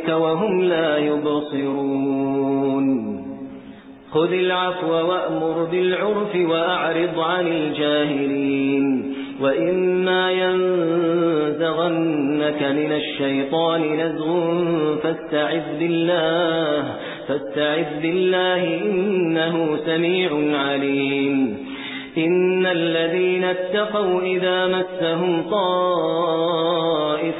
إليك وهم لا يبصرون. خذ العفو وأمر بالعرف وأعرض عن الجاهلين. وإما ينزغنك من الشيطان نزغ فاستعذ بالله فاستعذ بالله إنه سميع عليم. إن الذين اتقوا إذا مسهم طائف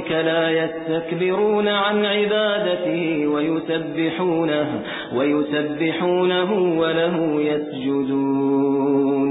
ربك لا يستكبرون عن عبادته ويسبحونه ويسبحونه وله يسجدون.